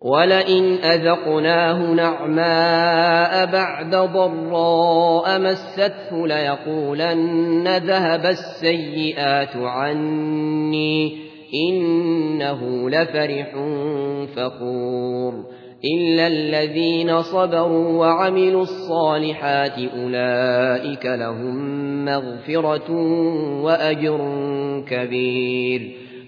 ولئن أذقناه نعماء بعد ضراء مسته ليقولن ذهب السيئات عني إنه لفرح فخور إلا الذين صبروا وعملوا الصالحات أولئك لهم مغفرة وأجر كبير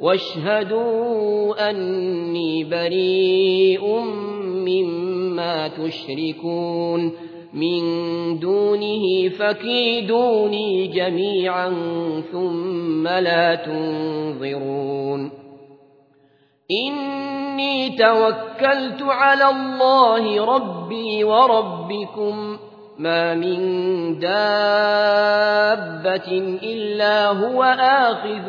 واشهدوا أني بريء مما تشركون من دونه فكيدوني جميعا ثم لا تنظرون. إني توكلت على الله ربي وربكم. ما من دابة إلا هو آخذ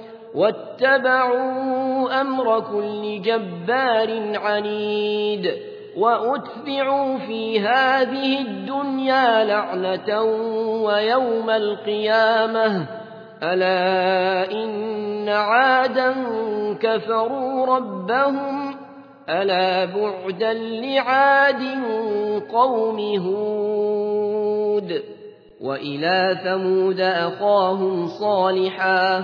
واتبعوا أمر كل جبار عنيد وأتبعوا في هذه الدنيا لعنة ويوم القيامة. ألا إن عادا كفروا ربهم ألا بعدا لعاد قوم هود. وإلى ثمود أخاهم صالحا.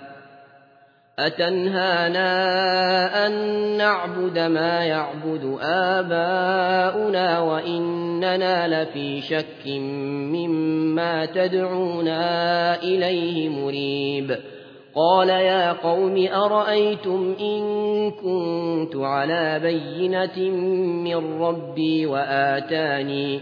أتنهانا أن نعبد ما يعبد آباؤنا وإننا لفي شك مما تدعونا إليه مريب. قال يا قوم أرأيتم إن كنت على بينة من ربي وآتاني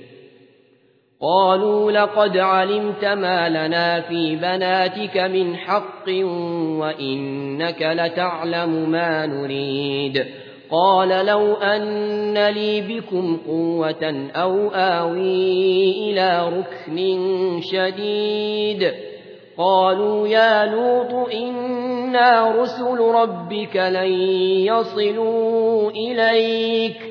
قالوا لقد علمت ما لنا في بناتك من حق وإنك لتعلم ما نريد. قال لو أن لي بكم قوة أو آوي إلى ركن شديد. قالوا يا لوط إنا رسل ربك لن يصلوا إليك.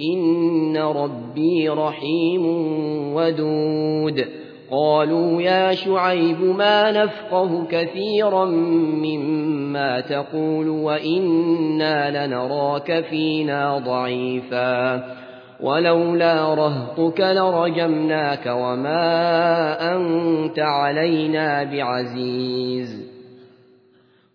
إن ربي رحيم ودود. قالوا يا شعيب ما نفقه كثيرا مما تقول وإنا لنراك فينا ضعيفا. ولولا رهطك لرجمناك وما أنت علينا بعزيز.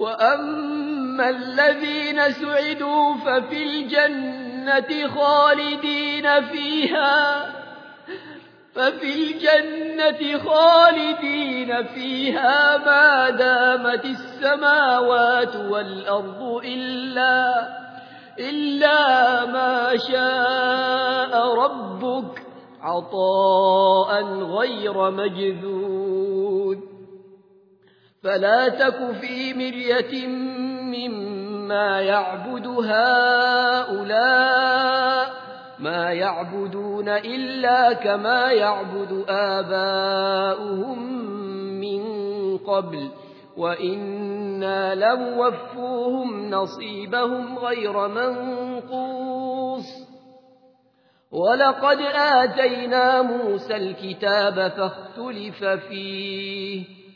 وأما الذين سعدوا ففي الجنة خالدين فيها ففي الجنة خالدين فيها ما دامت السماوات والأرض إلا, إلا ما شاء ربك عطاء غير مجذود فلا تك في مرية مما يعبد هؤلاء ما يعبدون إلا كما يعبد آباؤهم من قبل. وإنا لموفوهم نصيبهم غير منقوص. ولقد آتينا موسى الكتاب فاختلف فيه.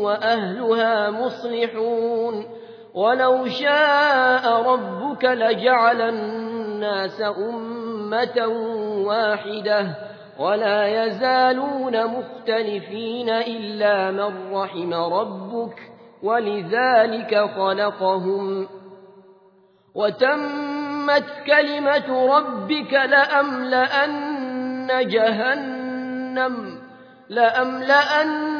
وأهلها مصلحون. ولو شاء ربك لجعل الناس أمة واحدة ولا يزالون مختلفين إلا من رحم ربك ولذلك خلقهم. وتمت كلمة ربك لأملأن جهنم لأملأن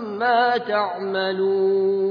تعملون